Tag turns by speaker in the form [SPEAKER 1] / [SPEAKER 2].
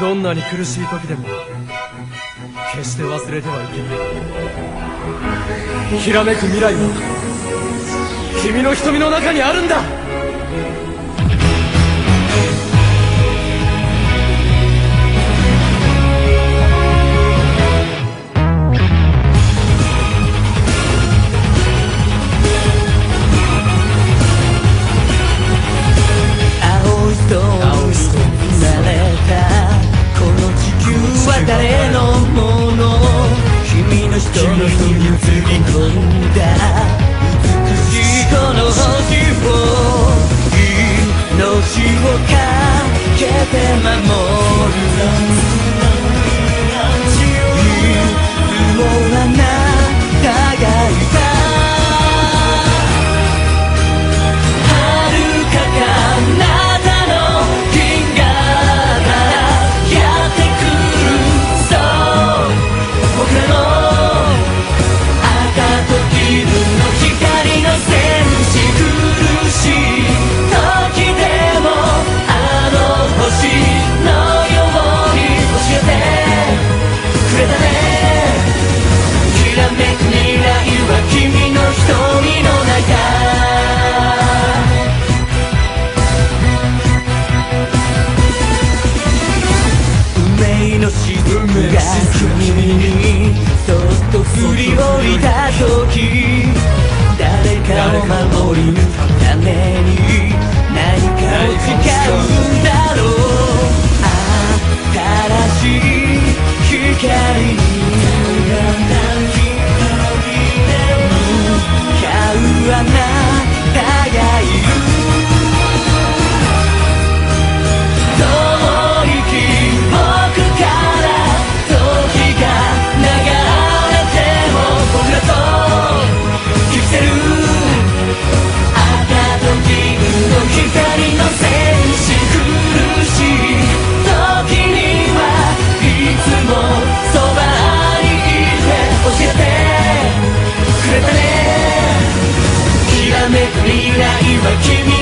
[SPEAKER 1] どんなに苦しい時でも決して忘れてはいけない。きらめく未来は君の瞳の中にあるんだ。
[SPEAKER 2] 振り降りた時誰かを守る。君